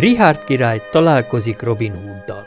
Richard király találkozik Robin Hooddal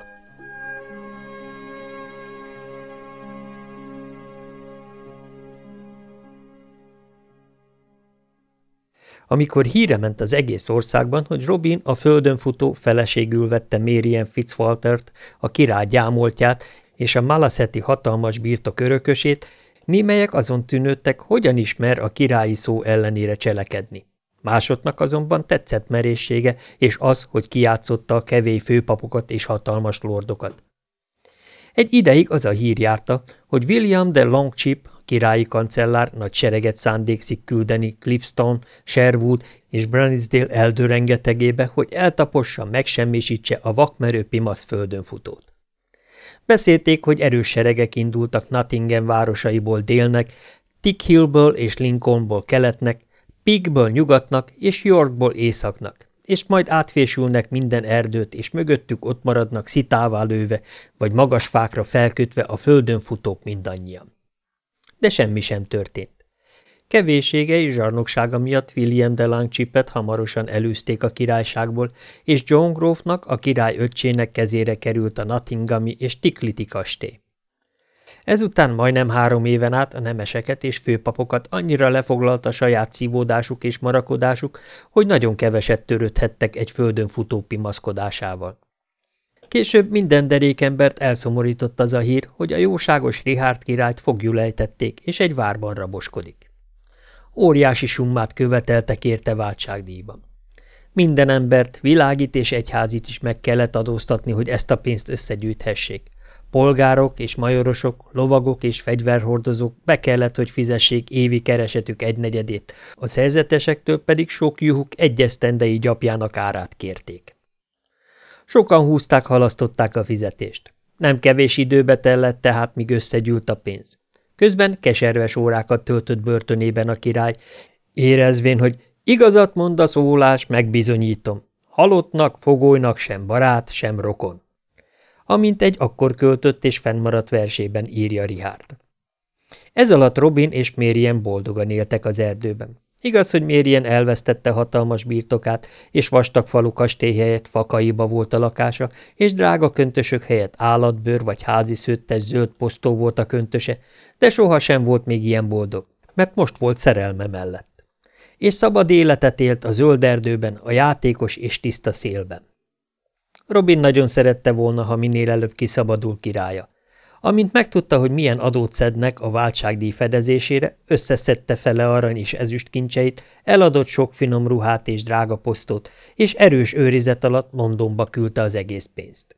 Amikor híre ment az egész országban, hogy Robin a földön futó feleségül vette Marian Fitzwaltert, a király gyámoltját és a Malaszeti hatalmas birtok örökösét, némelyek azon tűnődtek, hogyan ismer a királyi szó ellenére cselekedni. Másodnak azonban tetszett merészsége, és az, hogy kiátszotta a kevély főpapokat és hatalmas lordokat. Egy ideig az a hír járta, hogy William de Longchip, királyi kancellár nagy sereget szándékszik küldeni Clipstone, Sherwood és Branisdale eldőrengetegébe, hogy eltapossa, megsemmisítse a vakmerő Pimasz futót. Beszélték, hogy erős seregek indultak Nottingham városaiból délnek, Tick Hillből és Lincolnból keletnek, Pigből nyugatnak és Yorkból északnak, és majd átfésülnek minden erdőt, és mögöttük ott maradnak szitává lőve, vagy magas fákra felkötve a földön futók mindannyian. De semmi sem történt. Kevésége és zsarnoksága miatt William de Langchipet hamarosan elűzték a királyságból, és John Grove-nak, a király öccsének kezére került a Nottinghami és Tikliti kastély. Ezután majdnem három éven át a nemeseket és főpapokat annyira lefoglalta saját szívódásuk és marakodásuk, hogy nagyon keveset törődhettek egy földön futó pimaszkodásával. Később minden derékembert elszomorított az a hír, hogy a jóságos Richard királyt fogjulejtették, és egy várban raboskodik. Óriási summát követeltek érte váltságdíjban. Minden embert, világit és egyházit is meg kellett adóztatni, hogy ezt a pénzt összegyűjthessék, Polgárok és majorosok, lovagok és fegyverhordozók be kellett, hogy fizessék évi keresetük egynegyedét, a szerzetesektől pedig sok juhuk egyesztendei gyapjának árát kérték. Sokan húzták, halasztották a fizetést. Nem kevés időbe tellett tehát, míg összegyűlt a pénz. Közben keserves órákat töltött börtönében a király, érezvén, hogy igazat mond a szólás, megbizonyítom. Halottnak, fogolynak sem barát, sem rokon amint egy akkor költött és fennmaradt versében írja Richard. Ez alatt Robin és Mérien boldogan éltek az erdőben. Igaz, hogy Mérien elvesztette hatalmas birtokát, és vastag falu kastély helyett fakaiba volt a lakása, és drága köntösök helyett állatbőr vagy házi szőttes zöld posztó volt a köntöse, de sohasem volt még ilyen boldog, mert most volt szerelme mellett. És szabad életet élt a zöld erdőben, a játékos és tiszta szélben. Robin nagyon szerette volna, ha minél előbb kiszabadul királya. Amint megtudta, hogy milyen adót szednek a váltságdíj fedezésére, összeszedte fele arany és ezüst kincseit, eladott sok finom ruhát és drága posztot, és erős őrizet alatt Londonba küldte az egész pénzt.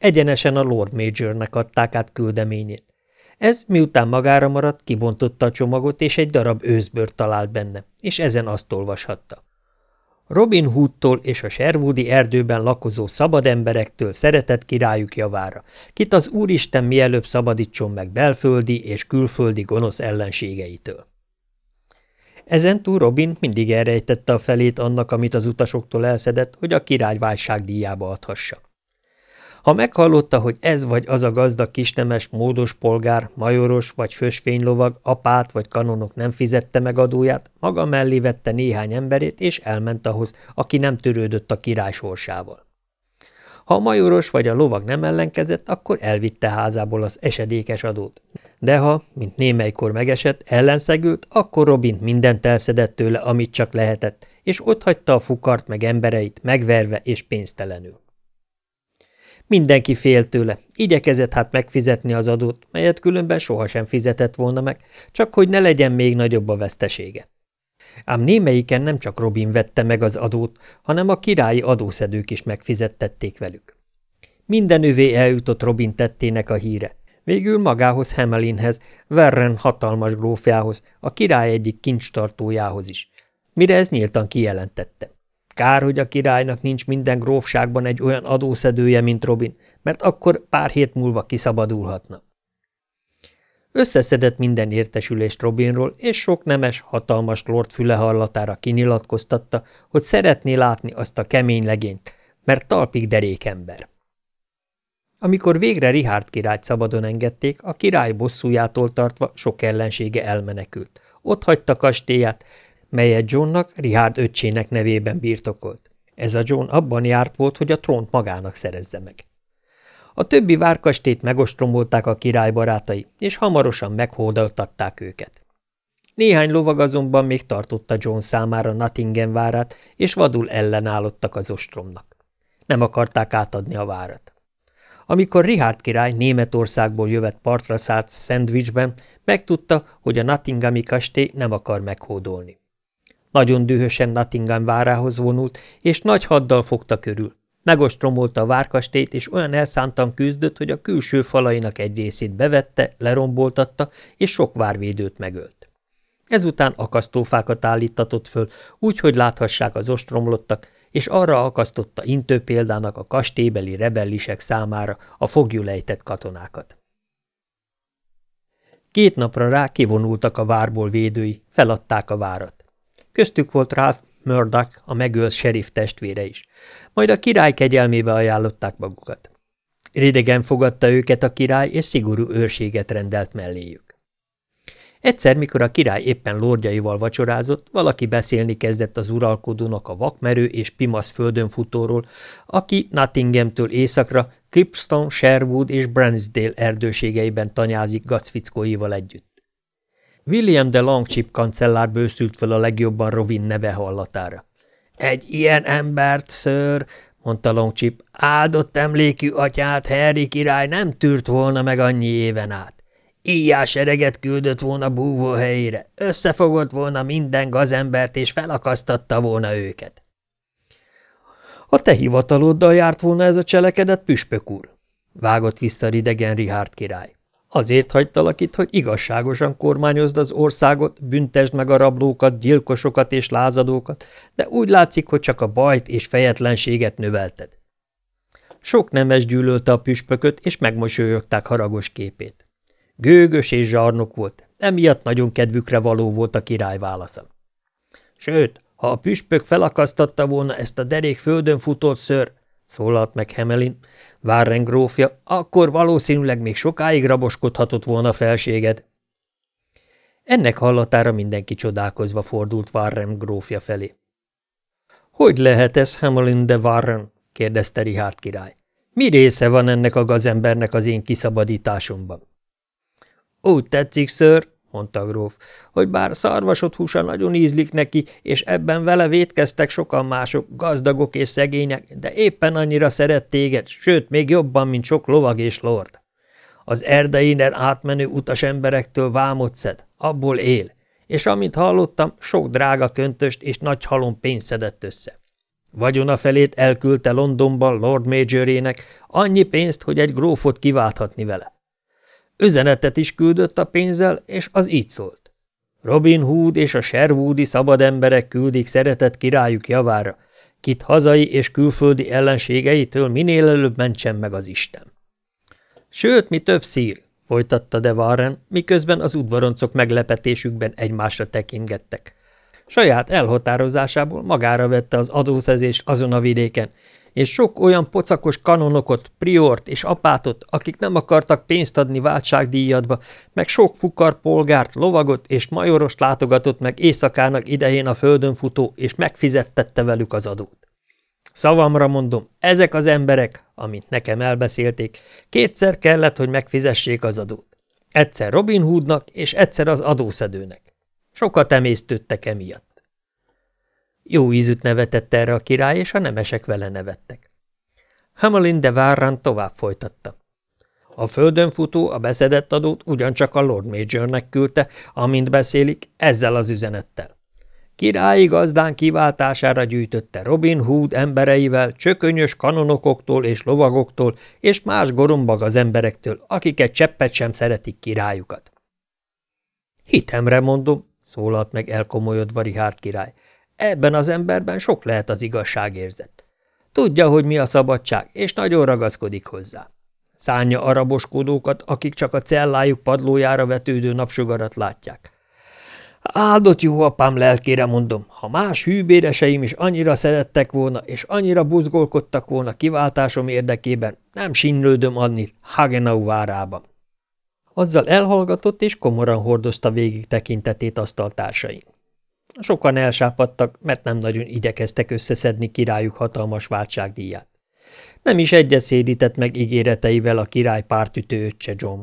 Egyenesen a Lord Majornek adták át küldeményét. Ez, miután magára maradt, kibontotta a csomagot, és egy darab őszbört talált benne, és ezen azt olvashatta. Robin Hoodtól és a Sherwoodi erdőben lakozó szabad emberektől szeretett királyuk javára, kit az Úristen mielőbb szabadítson meg belföldi és külföldi gonosz ellenségeitől. Ezentúl Robin mindig elrejtette a felét annak, amit az utasoktól elszedett, hogy a király válságdíjába adhassa. Ha meghallotta, hogy ez vagy az a gazdag kisnemes, módos polgár, majoros vagy fösvénylovag, apát vagy kanonok nem fizette meg adóját, maga mellé vette néhány emberét, és elment ahhoz, aki nem törődött a király sorsával. Ha a majoros vagy a lovag nem ellenkezett, akkor elvitte házából az esedékes adót. De ha, mint némelykor megesett, ellenszegült, akkor Robin mindent elszedett tőle, amit csak lehetett, és otthagyta a fukart meg embereit, megverve és pénztelenül. Mindenki fél tőle, igyekezett hát megfizetni az adót, melyet különben sohasem fizetett volna meg, csak hogy ne legyen még nagyobb a vesztesége. Ám némelyiken nem csak Robin vette meg az adót, hanem a királyi adószedők is megfizettették velük. Minden övé eljutott Robin tettének a híre, végül magához Hemelinhez, Verren hatalmas grófjához, a király egyik kincstartójához is, mire ez nyíltan kijelentette. Kár, hogy a királynak nincs minden grófságban egy olyan adószedője, mint Robin, mert akkor pár hét múlva kiszabadulhatna. Összeszedett minden értesülést Robinról, és sok nemes, hatalmas lord füle hallatára kinyilatkoztatta, hogy szeretné látni azt a kemény legényt, mert talpig derékember. Amikor végre Richard királyt szabadon engedték, a király bosszújától tartva sok ellensége elmenekült. Ott hagyta kastélyát, melyet Johnnak, Richard öccsének nevében birtokolt. Ez a John abban járt volt, hogy a trónt magának szerezze meg. A többi várkastét megostromolták a király barátai, és hamarosan meghódoltatták őket. Néhány lovag azonban még tartotta John számára Nottingham várát, és vadul ellenállottak az ostromnak. Nem akarták átadni a várat. Amikor Richard király Németországból jövet partra szállt Sandwichben, megtudta, hogy a Nottinghami kastély nem akar meghódolni. Nagyon dühösen Nottingham várához vonult, és nagy haddal fogta körül. Megostromolta a várkastélyt, és olyan elszántan küzdött, hogy a külső falainak egy részét bevette, leromboltatta, és sok várvédőt megölt. Ezután akasztófákat állítatott föl, úgy, hogy láthassák az ostromlottak, és arra akasztotta intő példának a kastélybeli rebellisek számára a fogjulejtett katonákat. Két napra rá kivonultak a várból védői, feladták a várat. Köztük volt Ralph Murdoch, a megölt sheriff testvére is. Majd a király kegyelmébe ajánlották magukat. Ridegen fogadta őket a király, és szigorú őrséget rendelt melléjük. Egyszer, mikor a király éppen lordjaival vacsorázott, valaki beszélni kezdett az uralkodónak a vakmerő és pimasz földönfutóról, aki Nottinghamtől északra Cripstone, Sherwood és Bransdale erdőségeiben tanyázik gacfickóival együtt. William de Longchip kancellár bőszült fel a legjobban Rovin neve hallatára. – Egy ilyen embert, ször, mondta Longchip, áldott emlékű atyát Harry király nem tűrt volna meg annyi éven át. Íjás ereget küldött volna búvó helyére, összefogott volna minden gazembert, és felakasztatta volna őket. A te hivataloddal járt volna ez a cselekedet, püspök úr, vágott vissza ridegen Richard király. Azért hagytalak itt, hogy igazságosan kormányozd az országot, büntesd meg a rablókat, gyilkosokat és lázadókat, de úgy látszik, hogy csak a bajt és fejetlenséget növelted. Sok nemes gyűlölte a püspököt, és megmosolyogták haragos képét. Gőgös és zsarnok volt, emiatt nagyon kedvükre való volt a király válasza. Sőt, ha a püspök felakasztatta volna ezt a derék földön futott ször, szólalt meg Hemelin, Warren grófja, akkor valószínűleg még sokáig raboskodhatott volna felséged. Ennek hallatára mindenki csodálkozva fordult Warren grófja felé. – Hogy lehet ez, Hemelin de Warren? – kérdezte Richard király. – Mi része van ennek a gazembernek az én kiszabadításomban? Úgy tetszik, ször, mondta gróf, hogy bár szarvasod húsa nagyon ízlik neki, és ebben vele vétkeztek sokan mások, gazdagok és szegények, de éppen annyira szeret téged, sőt, még jobban, mint sok lovag és lord. Az erdeinen átmenő utas emberektől vámot szed, abból él, és amint hallottam, sok drága köntöst és nagy halom pénzt szedett össze. Vagyona felét elküldte Londonban Lord Majorének annyi pénzt, hogy egy grófot kiválthatni vele. Üzenetet is küldött a pénzzel, és az így szólt. Robin Hood és a Sherwoodi szabad emberek küldik szeretett királyuk javára, kit hazai és külföldi ellenségeitől minél előbb mentsen meg az Isten. Sőt, mi több szír, folytatta de Warren, miközben az udvaroncok meglepetésükben egymásra tekingettek. Saját elhatározásából magára vette az adószezés azon a vidéken, és sok olyan pocakos kanonokot, priort és apátot, akik nem akartak pénzt adni váltságdíjadba, meg sok fukar polgárt, lovagot és majorost látogatott meg éjszakának idején a földön futó, és megfizettette velük az adót. Szavamra mondom, ezek az emberek, amint nekem elbeszélték, kétszer kellett, hogy megfizessék az adót. Egyszer Robin Hoodnak, és egyszer az adószedőnek. Sokat emésztődtek emiatt. Jó ízűt nevetett erre a király, és a nemesek vele nevettek. Hamelin de tovább folytatta. A földön futó a beszedett adót ugyancsak a Lord Majornek küldte, amint beszélik, ezzel az üzenettel. Királyi gazdán kiváltására gyűjtötte Robin Hood embereivel, csökönyös kanonokoktól és lovagoktól, és más gorombag az emberektől, akiket cseppet sem szeretik királyukat. Hitemre mondom, szólalt meg elkomolyodva Richard király, Ebben az emberben sok lehet az igazságérzet. Tudja, hogy mi a szabadság, és nagyon ragaszkodik hozzá. Szánja araboskodókat, akik csak a cellájuk padlójára vetődő napsugarat látják. Áldott jó apám lelkére mondom, ha más hűbéreseim is annyira szerettek volna, és annyira buzgolkodtak volna kiváltásom érdekében, nem sinlődöm adni Hagenau várában. Azzal elhallgatott, és komoran hordozta végig tekintetét asztaltársain. Sokan elsápadtak, mert nem nagyon igyekeztek összeszedni királyuk hatalmas váltságdíját. Nem is egyet szédített meg ígéreteivel a király pártütő öccse John.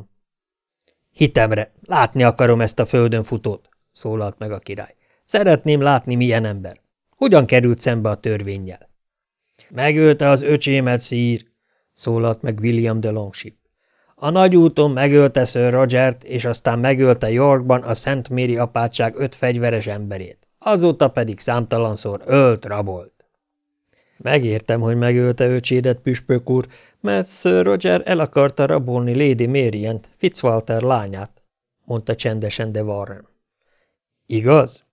Hitemre, látni akarom ezt a földön futót, szólalt meg a király. Szeretném látni, milyen ember. Hogyan került szembe a törvényjel? Megölte az öcsémet, szír, szólalt meg William de Longship. A nagyúton megölte Sir Rogert, és aztán megölte Yorkban a Szent Mary apátság öt fegyveres emberét. Azóta pedig számtalanszor ölt, rabolt. Megértem, hogy megölte öcsédet, püspök úr, mert Sir Roger el akarta rabolni Lady Marian, Fitzwalter lányát, mondta csendesen de Warren. Igaz?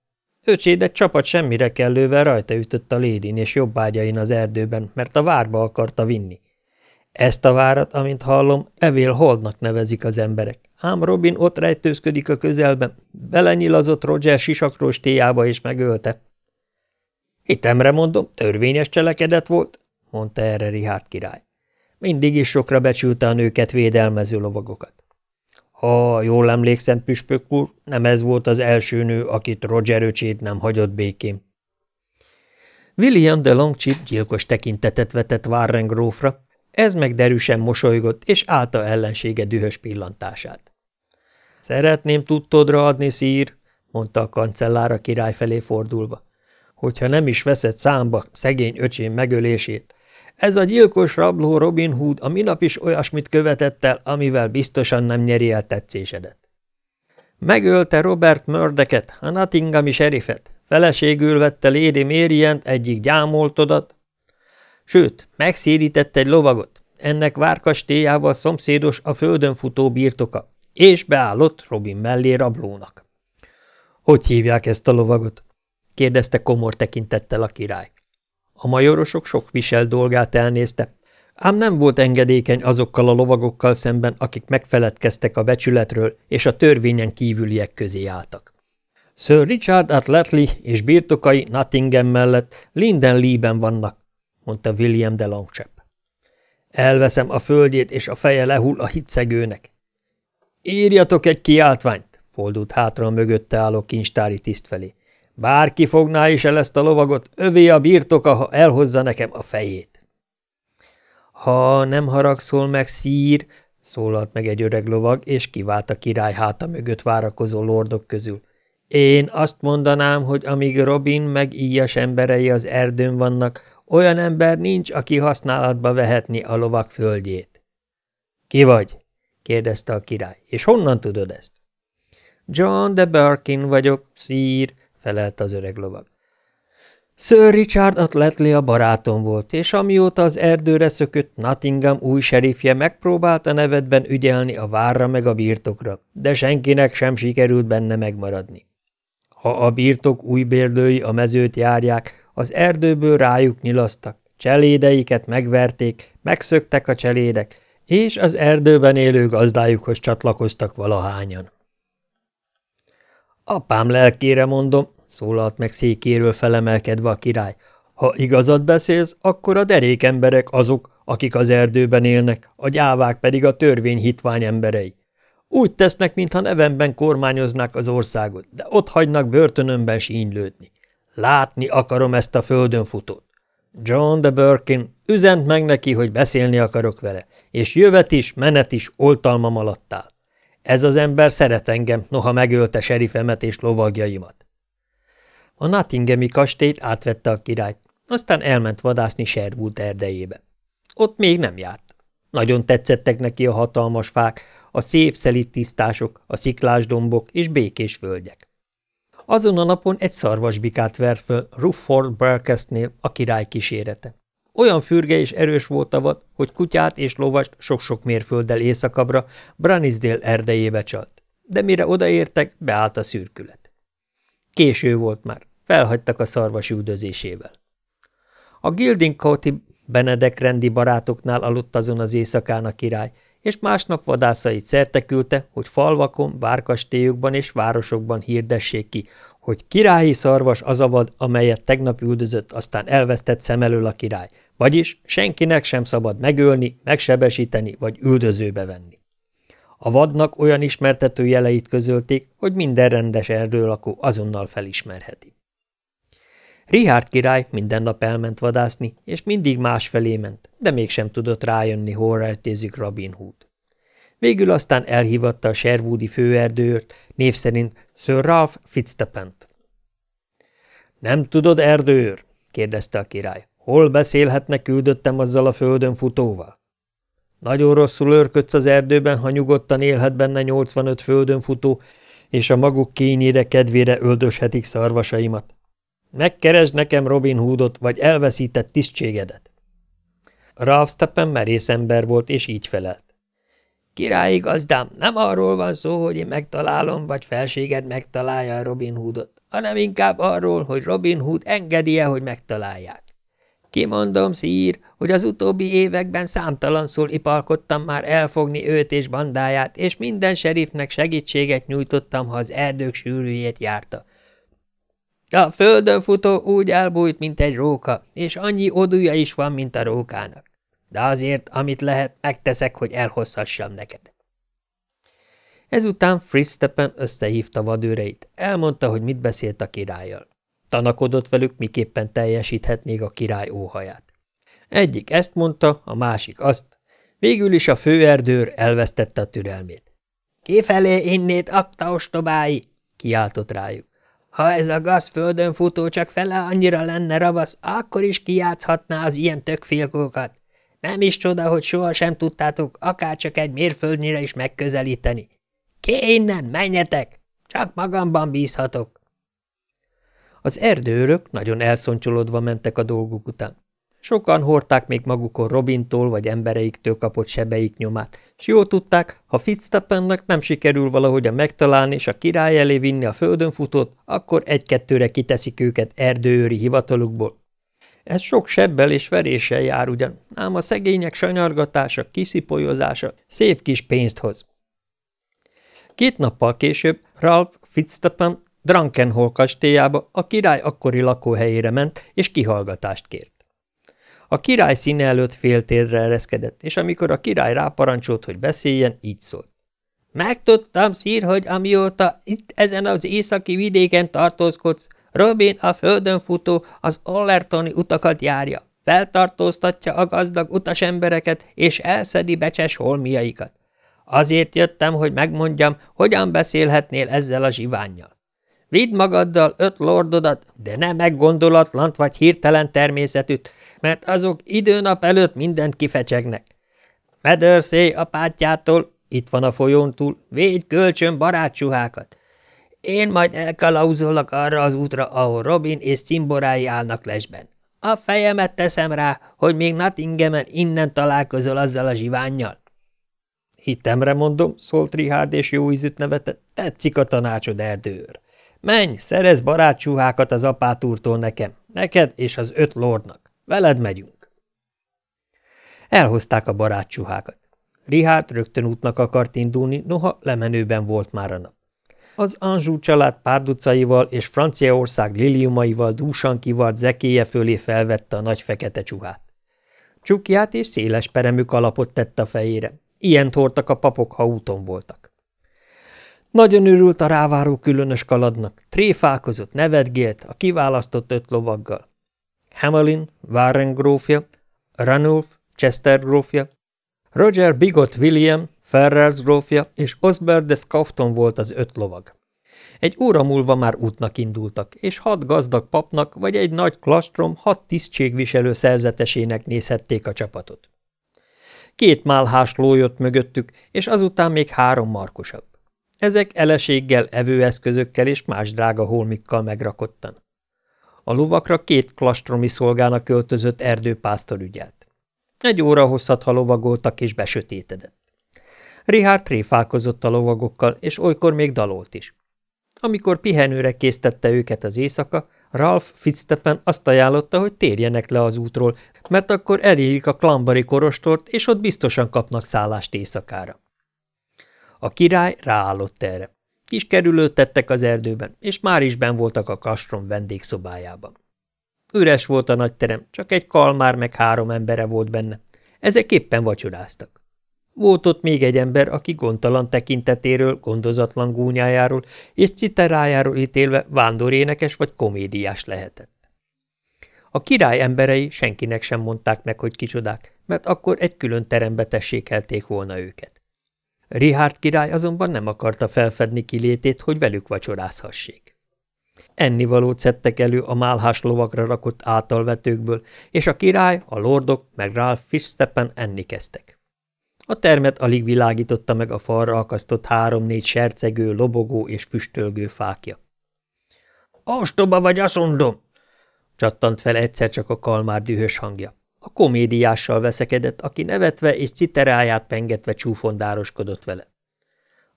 Öcsédet csapat semmire kellővel rajta ütött a lédin és jobbágyain az erdőben, mert a várba akarta vinni. Ezt a várat, amint hallom, Evil Holdnak nevezik az emberek, ám Robin ott rejtőzködik a közelben, belenyilazott Roger sisakrós téjába és megölte. Hitemre mondom, törvényes cselekedet volt, mondta erre Rihárd király. Mindig is sokra becsülte a nőket védelmező lovagokat. Ha jól emlékszem, püspök úr, nem ez volt az első nő, akit Roger öcsét nem hagyott békén. William de Longchip gyilkos tekintetet vetett Warren grófra, ez meg derűsen mosolygott, és állta ellensége dühös pillantását. Szeretném tudtodra adni, szír, mondta a kancellár a király felé fordulva, hogyha nem is veszed számba szegény öcsém megölését. Ez a gyilkos rabló Robin Hood a minap is olyasmit követett el, amivel biztosan nem nyeri el tetszésedet. Megölte Robert Mördeket, a Nottinghami serifet, feleségül vette Lady Mariant egyik gyámoltodat, Sőt, megszérített egy lovagot, ennek várkastélyával szomszédos a földön futó birtoka, és beállott Robin mellé rablónak. – Hogy hívják ezt a lovagot? – kérdezte komor tekintettel a király. A majorosok sok visel dolgát elnézte, ám nem volt engedékeny azokkal a lovagokkal szemben, akik megfeledkeztek a becsületről és a törvényen kívüliek közé álltak. Sir Richard Atletley és birtokai Nottingham mellett Linden Lee-ben vannak, mondta William de Longchap. Elveszem a földjét, és a feje lehull a hitszegőnek. Írjatok egy kiáltványt, fordult hátra a mögötte álló kincstári tiszt felé. Bárki fogná is el ezt a lovagot, övé a birtoka, ha elhozza nekem a fejét. Ha nem haragszol meg, szír, szólalt meg egy öreg lovag, és kivált a király háta mögött várakozó lordok közül. Én azt mondanám, hogy amíg Robin meg íjas emberei az erdőn vannak, olyan ember nincs, aki használatba vehetni a lovak földjét. Ki vagy? kérdezte a király. És honnan tudod ezt? John de Birkin vagyok, szír, felelt az öreg lovag. Sir Richard Atletley a barátom volt, és amióta az erdőre szökött Nottingham új serifje megpróbált a nevedben ügyelni a várra meg a birtokra, de senkinek sem sikerült benne megmaradni. Ha a birtok új bérdői a mezőt járják, az erdőből rájuk nyilasztak, cselédeiket megverték, megszöktek a cselédek, és az erdőben élő gazdájukhoz csatlakoztak valahányan. Apám lelkére mondom, szólalt meg székéről felemelkedve a király, ha igazat beszélsz, akkor a derék emberek azok, akik az erdőben élnek, a gyávák pedig a törvény hitvány emberei. Úgy tesznek, mintha nevemben kormányoznák az országot, de ott hagynak börtönömben sínylődni. Látni akarom ezt a földön futót. John de Birkin, üzent meg neki, hogy beszélni akarok vele, és jövet is, menet is oltalmam alatt áll. Ez az ember szeret engem, noha megölte serifemet és lovagjaimat. A Nottinghami kastélyt átvette a király, aztán elment vadászni Sherwood erdejébe. Ott még nem járt. Nagyon tetszettek neki a hatalmas fák, a szép szelit tisztások, a sziklás dombok és békés földek. Azon a napon egy szarvasbikát ver föl Rufford Berkestnél a király kísérete. Olyan fürge és erős volt a vad, hogy kutyát és lovast sok-sok mérfölddel északabbra Branisdale erdejébe csalt, de mire odaértek, beállt a szürkület. Késő volt már, felhagytak a szarvas üldözésével. A Gilding County Benedek rendi barátoknál aludt azon az éjszakán a király, és másnap vadászait szertekülte, hogy falvakon, várkastélyokban és városokban hirdessék ki, hogy királyi szarvas az a vad, amelyet tegnap üldözött, aztán elvesztett szem elől a király, vagyis senkinek sem szabad megölni, megsebesíteni vagy üldözőbe venni. A vadnak olyan ismertető jeleit közölték, hogy minden rendes erdőlakó azonnal felismerheti. Richard király minden nap elment vadászni, és mindig másfelé ment, de mégsem tudott rájönni, hol rejtézik Robin Hood. Végül aztán elhívatta a Sherwoodi főerdőrt, név szerint Sir Ralph Fitzstepent. Nem tudod, erdőr? kérdezte a király. Hol beszélhetne küldöttem azzal a földön futóval? Nagyon rosszul örködsz az erdőben, ha nyugodtan élhet benne 85 földön futó, és a maguk kényére kedvére öldöshetik szarvasaimat. Megkeresd nekem Robin Hoodot, vagy elveszített tisztségedet. Ralph Steppen merész ember volt, és így felelt. Királyi gazdám, nem arról van szó, hogy én megtalálom, vagy felséged megtalálja a Robin Hoodot, hanem inkább arról, hogy Robin Hood engedje, hogy megtalálják. Kimondom, szír, hogy az utóbbi években számtalanszor ipalkodtam már elfogni őt és bandáját, és minden serifnek segítséget nyújtottam, ha az erdők sűrűjét járta. A földön futó úgy elbújt, mint egy róka, és annyi odúja is van, mint a rókának. De azért, amit lehet, megteszek, hogy elhozhassam neked. Ezután Fristeppen összehívta vadőreit, elmondta, hogy mit beszélt a királlyal. Tanakodott velük, miképpen teljesíthetnék a király óhaját. Egyik ezt mondta, a másik azt. Végül is a főerdőr elvesztette a türelmét. – Kifelé innét, akta ostobái! – kiáltott rájuk. – Ha ez a gaz földön futó csak fele annyira lenne ravasz, akkor is kijátszhatná az ilyen tökfilkókat. Nem is csoda, hogy sohasem tudtátok akárcsak egy mérföldnyire is megközelíteni. Ki innen, menjetek! Csak magamban bízhatok. Az erdőrök nagyon elszonttyolodva mentek a dolguk után. Sokan hordták még magukon Robintól vagy embereiktől kapott sebeik nyomát, s jól tudták, ha Fitzstappennek nem sikerül valahogy a megtalálni és a király elé vinni a földön futót, akkor egy-kettőre kiteszik őket erdőőri hivatalukból. Ez sok sebbel és veréssel jár ugyan, ám a szegények sanyargatása, kiszipolyozása szép kis pénzt hoz. Két nappal később Ralph Fitzstappen Drankenhol kastélyába a király akkori lakóhelyére ment, és kihallgatást kért. A király színe előtt féltérre ereszkedett, és amikor a király ráparancsolt, hogy beszéljen, így szólt. Megtudtam, szír, hogy amióta itt ezen az északi vidéken tartózkodsz, Robin a földön futó az Allertoni utakat járja, feltartóztatja a gazdag utasembereket, és elszedi becses holmiaikat. Azért jöttem, hogy megmondjam, hogyan beszélhetnél ezzel a zsivánnyal. Vidd magaddal öt lordodat, de ne meggondolatlant vagy hirtelen természetűt, mert azok időnap előtt mindent kifecsegnek. Medörszé apátjától, itt van a folyón túl, védj kölcsön barátsuhákat. Én majd elkalauzolok arra az útra, ahol Robin és cimborái állnak lesben. A fejemet teszem rá, hogy még Nottinghamen innen találkozol azzal a zsivánnyal. Hitemre mondom, szólt Richard, és jó ízűt nevetett, tetszik a tanácsod, erdőr. Menj, szerez barátsuhákat az apátúrtól nekem, neked és az öt lordnak. Veled megyünk. Elhozták a barátsuhákat. Rihát rögtön útnak akart indulni, noha lemenőben volt már a nap. Az Anjou család párducaival és Franciaország liliumaival dúsan kivart zekéje fölé felvette a nagy fekete csuhát. Csukját és széles peremű kalapot tett a fejére. Ilyen tortak a papok, ha úton voltak. Nagyon örült a ráváró különös kaladnak, tréfálkozott, nevetgélt a kiválasztott öt lovaggal. Hamelin, Warren grófja, Ranulf, Chester grófja, Roger Bigot William, Ferrers grófja és Osbert de Scafton volt az öt lovag. Egy óra múlva már útnak indultak, és hat gazdag papnak vagy egy nagy klastrom hat tisztségviselő szerzetesének nézhették a csapatot. Két málhás ló mögöttük, és azután még három markosabb. Ezek eleséggel, evőeszközökkel és más drága holmikkal megrakottan. A lovakra két klastromi szolgának költözött erdőpásztor ügyelt. Egy óra hosszat lovagoltak és besötétedett. Richard tréfálkozott a lovagokkal, és olykor még dalolt is. Amikor pihenőre késztette őket az éjszaka, Ralph Fitzsteppen azt ajánlotta, hogy térjenek le az útról, mert akkor elérik a klambari korostort, és ott biztosan kapnak szállást éjszakára. A király ráállott erre. Kis kerülőt tettek az erdőben, és már is ben voltak a kastrom vendégszobájában. Üres volt a nagy terem, csak egy kalmár meg három embere volt benne. Ezek éppen vacsoráztak. Volt ott még egy ember, aki gondtalan tekintetéről, gondozatlan gúnyájáról és citerájáról ítélve vándorénekes vagy komédiás lehetett. A király emberei senkinek sem mondták meg, hogy kicsodák, mert akkor egy külön terembe tessékelték volna őket. Richard király azonban nem akarta felfedni kilétét, hogy velük vacsorázhassék. Ennivalót szedtek elő a málhás lovakra rakott általvetőkből, és a király, a lordok meg Ralph Fishsteppen enni kezdtek. A termet alig világította meg a falra akasztott három-négy sercegő, lobogó és füstölgő fákja. – Ostoba vagy, aszondom! – csattant fel egyszer csak a kalmár dühös hangja. A komédiással veszekedett, aki nevetve és citeráját pengetve csúfondároskodott vele.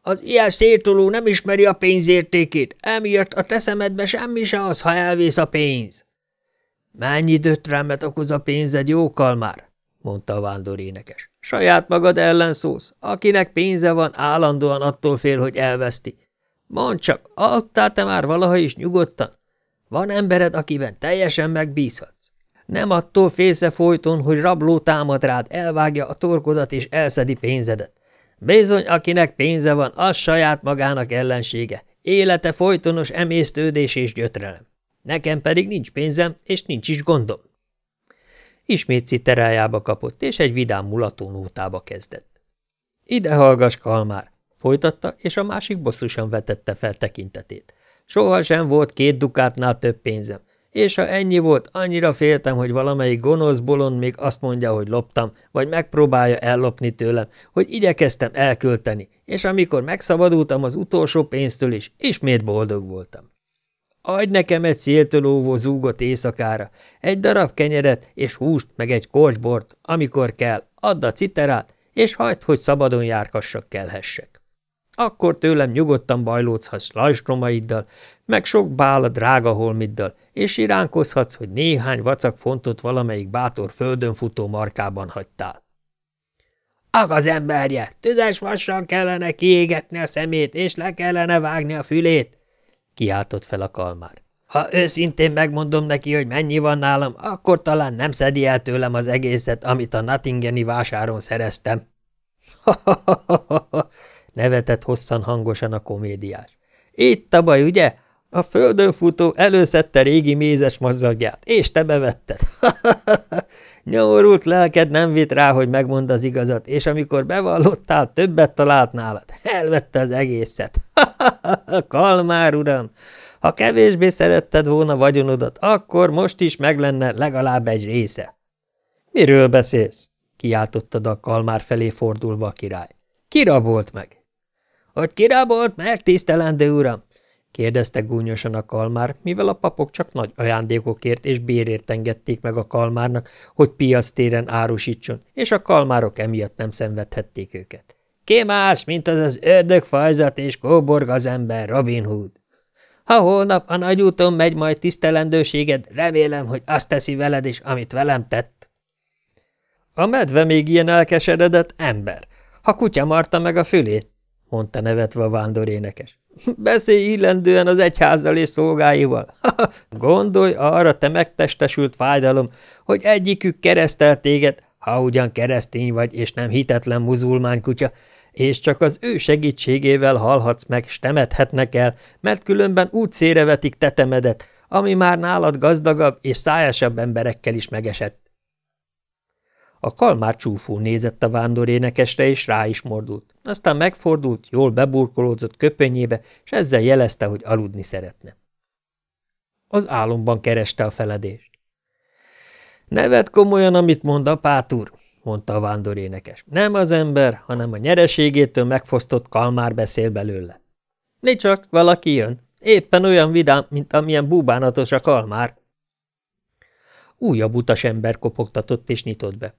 Az ilyen szétoló nem ismeri a pénzértékét, emiatt a teszemedbe semmi se az, ha elvész a pénz. Mennyi dötrelmet okoz a pénzed, jó kalmár? mondta a vándorénekes. Saját magad ellen szólsz, akinek pénze van, állandóan attól fél, hogy elveszti. Mondd csak, adtál te már valaha is nyugodtan? Van embered, akiben teljesen megbízhatsz? Nem attól félsze folyton, hogy rabló támad rád, elvágja a torkodat és elszedi pénzedet. Bizony, akinek pénze van, az saját magának ellensége. Élete folytonos emésztődés és gyötrelem. Nekem pedig nincs pénzem, és nincs is gondom. Ismét citerájába kapott, és egy vidám mulató nótába kezdett. Ide hallgass, Kalmár! Folytatta, és a másik bosszusan vetette fel tekintetét. Soha sem volt két dukátnál több pénzem és ha ennyi volt, annyira féltem, hogy valamelyik gonosz bolond még azt mondja, hogy loptam, vagy megpróbálja ellopni tőlem, hogy igyekeztem elkölteni, és amikor megszabadultam az utolsó pénztől is, ismét boldog voltam. Adj nekem egy széltől óvó zúgot éjszakára, egy darab kenyeret és húst, meg egy korcsbort, amikor kell, add a citerát, és hagyd, hogy szabadon járkassak kelhessek. Akkor tőlem nyugodtan bajlódhatsz lajstromaiddal, meg sok bál drága holmiddal, és iránkozhatsz, hogy néhány vacak fontot valamelyik bátor földön futó markában hagytál. Ag az emberje, tüzes vassal kellene kiégetni a szemét, és le kellene vágni a fülét, kiáltott fel a kalmár. Ha őszintén megmondom neki, hogy mennyi van nálam, akkor talán nem szedi el tőlem az egészet, amit a Natingeni vásáron szereztem. Nevetett hosszan hangosan a komédiás. Itt a baj, ugye? A földön futó előszette régi mézes mazzagját, és te bevetted. Nyomorult lelked nem vitt rá, hogy megmond az igazat, és amikor bevallottál, többet talált nálad. Elvette az egészet. Kalmár, uram! Ha kevésbé szeretted volna vagyonodat, akkor most is meg lenne legalább egy része. Miről beszélsz? kiáltottad a kalmár felé fordulva a király. Ki rabolt meg? Hogy kirabolt meg, tisztelendő uram? kérdezte gúnyosan a kalmár, mivel a papok csak nagy ajándékokért és bérért engedték meg a kalmárnak, hogy piac téren árusítson, és a kalmárok emiatt nem szenvedhették őket. Ki más, mint az az ördögfajzat és kóborg az ember, Robin Hood? Ha holnap a nagy úton megy majd tisztelendőséged, remélem, hogy azt teszi veled is, amit velem tett. A medve még ilyen elkeseredett ember. Ha kutya marta meg a fülét, mondta nevetve a vándorénekes. Beszélj illendően az egyházzal és szolgáival. Gondolj arra, te megtestesült fájdalom, hogy egyikük keresztel téged, ha ugyan keresztény vagy, és nem hitetlen muzulmán kutya, és csak az ő segítségével halhatsz meg, s temethetnek el, mert különben úgy szérevetik tetemedet, ami már nálad gazdagabb és szájasabb emberekkel is megesett. A kalmár csúfó nézett a vándorénekesre, és rá is mordult. Aztán megfordult, jól beburkolódzott köpenyébe, és ezzel jelezte, hogy aludni szeretne. Az álomban kereste a feledést. Nevet komolyan, amit mond a pátúr, mondta a vándorénekes. Nem az ember, hanem a nyereségétől megfosztott kalmár beszél belőle. Mi csak, valaki jön. Éppen olyan vidám, mint amilyen búbánatos a kalmár. Újabb utas ember kopogtatott és nyitott be.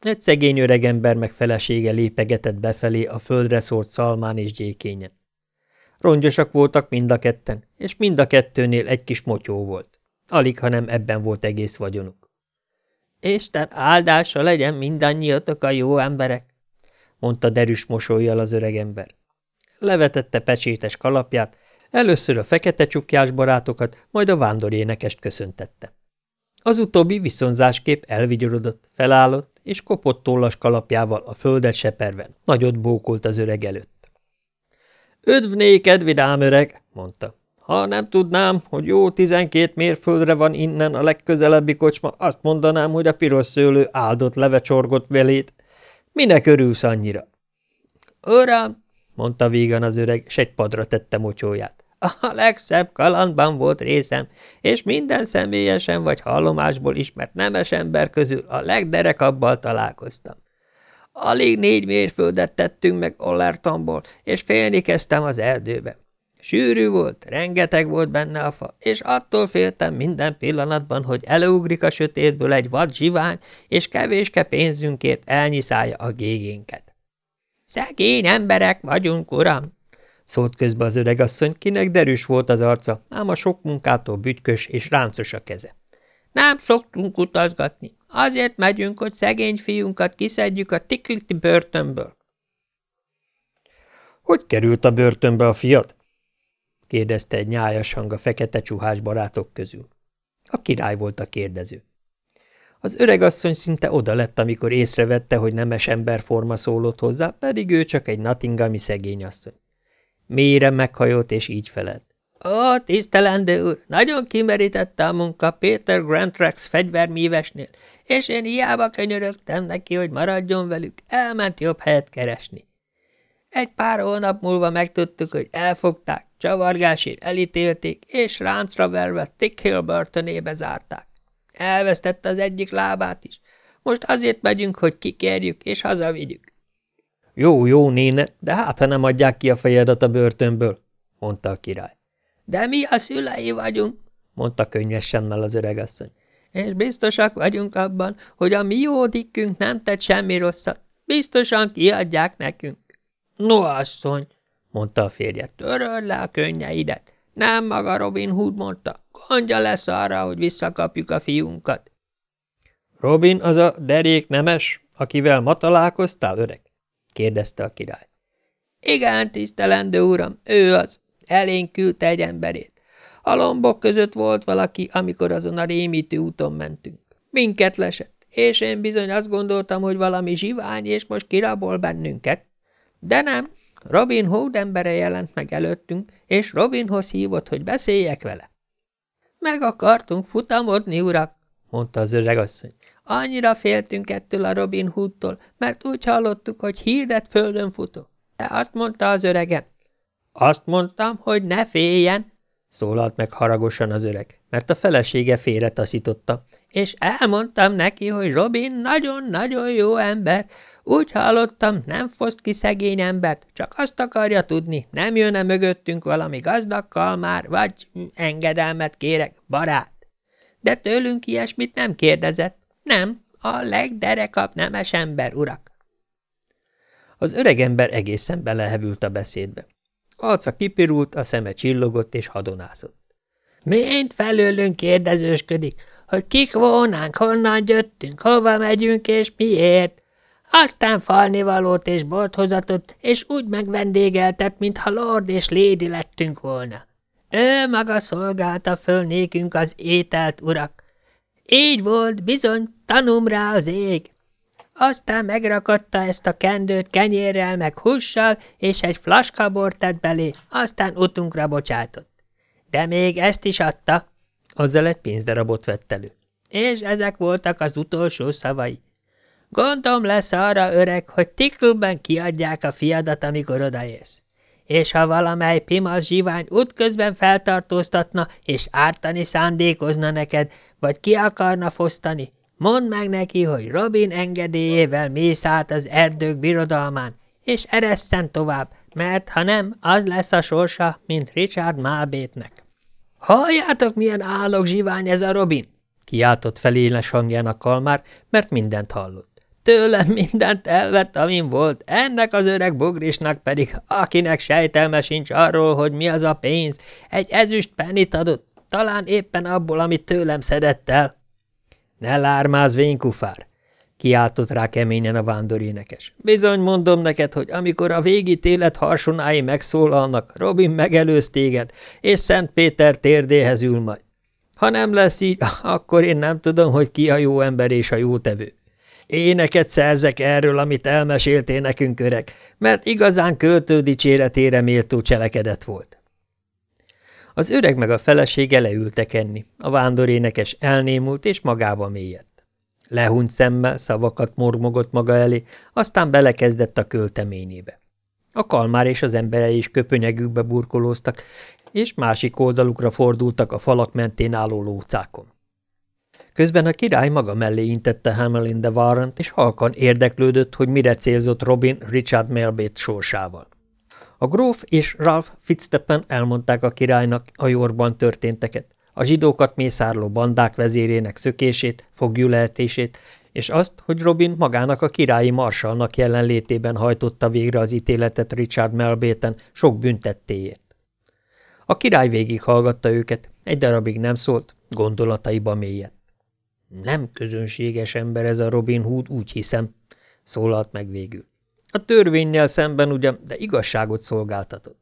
Egy szegény öregember meg felesége lépegetett befelé a földre szórt szalmán és gyékényen. Rongyosak voltak mind a ketten, és mind a kettőnél egy kis motyó volt. Alig, hanem ebben volt egész vagyonuk. – Isten áldása legyen mindannyiatok a jó emberek! – mondta derűs mosolyjal az öregember. Levetette pecsétes kalapját, először a fekete csukjás barátokat, majd a vándorénekest köszöntette. Az utóbbi viszonzásképp elvigyorodott, felállott, és kopott tollas kalapjával a földet seperve, nagyot bókolt az öreg előtt. – Üdv néked, vidám öreg! – mondta. – Ha nem tudnám, hogy jó tizenkét mérföldre van innen a legközelebbi kocsma, azt mondanám, hogy a piros szőlő áldott levecsorgott velét. Minek örülsz annyira? Uram, mondta vígan az öreg, s egy padra tette mocsóját. A legszebb kalandban volt részem, és minden személyesen vagy hallomásból ismert nemes ember közül a legderekabbal találkoztam. Alig négy mérföldet tettünk meg Ollertonból, és félni kezdtem az erdőbe. Sűrű volt, rengeteg volt benne a fa, és attól féltem minden pillanatban, hogy előugrik a sötétből egy vad zsivány, és kevéske pénzünkért elnyiszálja a gégénket. Szegény emberek vagyunk, uram, szólt közbe az öregasszony, kinek derűs volt az arca, ám a sok munkától bütykös és ráncos a keze. Nem szoktunk utazgatni. Azért megyünk, hogy szegény fiunkat kiszedjük a tikliti börtönből. Hogy került a börtönbe a fiad? kérdezte egy nyájas hang a fekete csuhás barátok közül. A király volt a kérdező. Az öregasszony szinte oda lett, amikor észrevette, hogy nemes emberforma szólott hozzá, pedig ő csak egy natingami szegényasszony. Mélyre meghajolt, és így felelt. Ó, tisztelendő úr, nagyon kimerítette a munka Péter Grantrex fegyvermívesnél, és én hiába könyörögtem neki, hogy maradjon velük, elment jobb helyet keresni. Egy pár hónap múlva megtudtuk, hogy elfogták, csavargásért elítélték, és ráncra verve Tick Hill börtönébe zárták. Elvesztette az egyik lábát is. Most azért megyünk, hogy kikérjük és hazavigyük. Jó, jó, néne, de hát ha nem adják ki a fejedet a börtönből, mondta a király. De mi a szülei vagyunk, mondta könnyes semmel az öregasszony. És biztosak vagyunk abban, hogy a mi jó dikkünk nem tett semmi rosszat. Biztosan kiadják nekünk. No, asszony, mondta a férje, töröld le a könnyeidet. Nem maga Robin Hood mondta, gondja lesz arra, hogy visszakapjuk a fiunkat. Robin az a derék nemes, akivel ma találkoztál, öreg? Kérdezte a király. Igen, tisztelendő uram, ő az. Elénk küldte egy emberét. A lombok között volt valaki, amikor azon a rémítő úton mentünk. Minket lesett, és én bizony azt gondoltam, hogy valami zsivány, és most kirabol bennünket. De nem, Robin Hood embere jelent meg előttünk, és Robinhoz hívott, hogy beszéljek vele. Meg akartunk futamodni, urak, mondta az öregasszony. Annyira féltünk ettől a Robin Hoodtól, mert úgy hallottuk, hogy hirdet földön futó. De azt mondta az öregem, azt mondtam, hogy ne féljen, szólalt meg haragosan az öreg, mert a felesége félretaszította, és elmondtam neki, hogy Robin nagyon-nagyon jó ember. Úgy hallottam, nem foszt ki szegény embert, csak azt akarja tudni, nem jön-e mögöttünk valami gazdag kalmár, vagy engedelmet kérek, barát. De tőlünk ilyesmit nem kérdezett. Nem, a legderekabb nemes ember, urak. Az öregember egészen belehevült a beszédbe. Arca kipirult, a szeme csillogott és hadonászott. Mint felőlünk kérdezősködik, hogy kik volnánk, honnan jöttünk, hova megyünk és miért. Aztán falnivalót és bolthozatot, és úgy megvendégeltet, mintha lord és lédi lettünk volna. Ő maga szolgálta föl nékünk az ételt, urak. Így volt, bizony, tanum rá az ég. Aztán megrakatta ezt a kendőt kenyérrel meg hússal, és egy flaskabort tett belé, aztán utunkra bocsátott. De még ezt is adta. Azzal egy pénzdarabot vett elő. És ezek voltak az utolsó szavai. Gondom lesz arra, öreg, hogy tiklubban kiadják a fiadat, amikor odaérsz. És ha valamely pimas zsivány útközben feltartóztatna, és ártani szándékozna neked, vagy ki akarna fosztani, Mondd meg neki, hogy Robin engedélyével mész át az erdők birodalmán, és eresszen tovább, mert ha nem, az lesz a sorsa, mint Richard Malbétnek. Halljátok, milyen állok zsivány ez a Robin! kiáltott feléles hangján a kalmár, mert mindent hallott. Tőlem mindent elvett, amin volt, ennek az öreg bugrisnak pedig, akinek sejtelme sincs arról, hogy mi az a pénz, egy ezüst penit adott, talán éppen abból, amit tőlem szedett el. Ne lármáz, vénykufár! kiáltott rá keményen a vándorénekes. Bizony mondom neked, hogy amikor a végítélet harsonái megszólalnak, Robin megelőz téged, és Szent Péter térdéhez ül majd. Ha nem lesz így, akkor én nem tudom, hogy ki a jó ember és a jó tevő. Éneket szerzek erről, amit elmeséltél nekünk, öreg, mert igazán költő dicséretére méltó cselekedet volt. Az öreg meg a felesége leültek enni, a vándorénekes elnémult és magába mélyedt. Lehúnyt szemmel szavakat mormogott maga elé, aztán belekezdett a költeményébe. A kalmár és az emberei is köpönyegükbe burkolóztak, és másik oldalukra fordultak a falak mentén álló lócákon. Közben a király maga mellé intette Hamelin de warren és halkan érdeklődött, hogy mire célzott Robin Richard Melbét sorsával. A gróf és Ralph Fitzsteppen elmondták a királynak a Yorkban történteket, a zsidókat mészárló bandák vezérének szökését, foggyűleltését, és azt, hogy Robin magának a királyi marsalnak jelenlétében hajtotta végre az ítéletet Richard Melbéten sok büntettéért. A király végighallgatta őket, egy darabig nem szólt, gondolataiba mélyedt. Nem közönséges ember ez a Robin Hood, úgy hiszem, szólalt meg végül. A törvénynel szemben ugyan, de igazságot szolgáltatott.